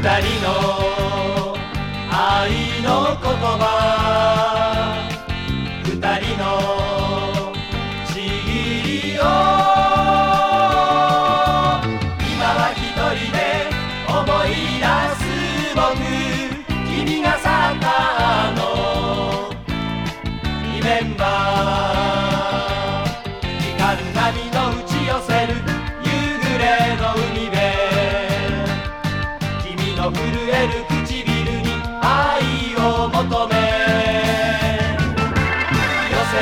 二人の愛の言葉。二人のちぎを。今は一人で思い出す僕。君が去ったの。リメンバー。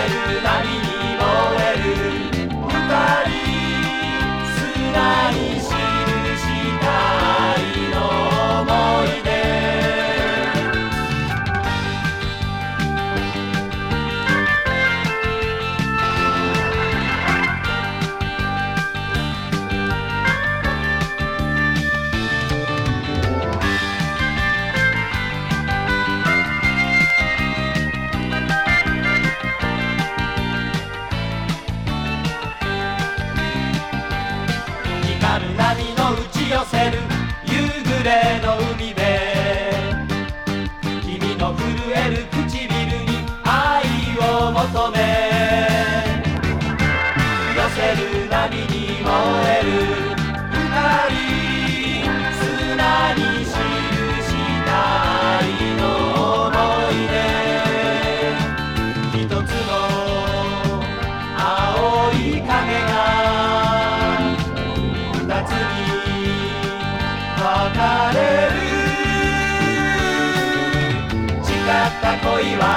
寄せ寄せる夕暮れの海辺。君の震える唇に愛を求め。寄せる波に燃えるかれる。誓った恋は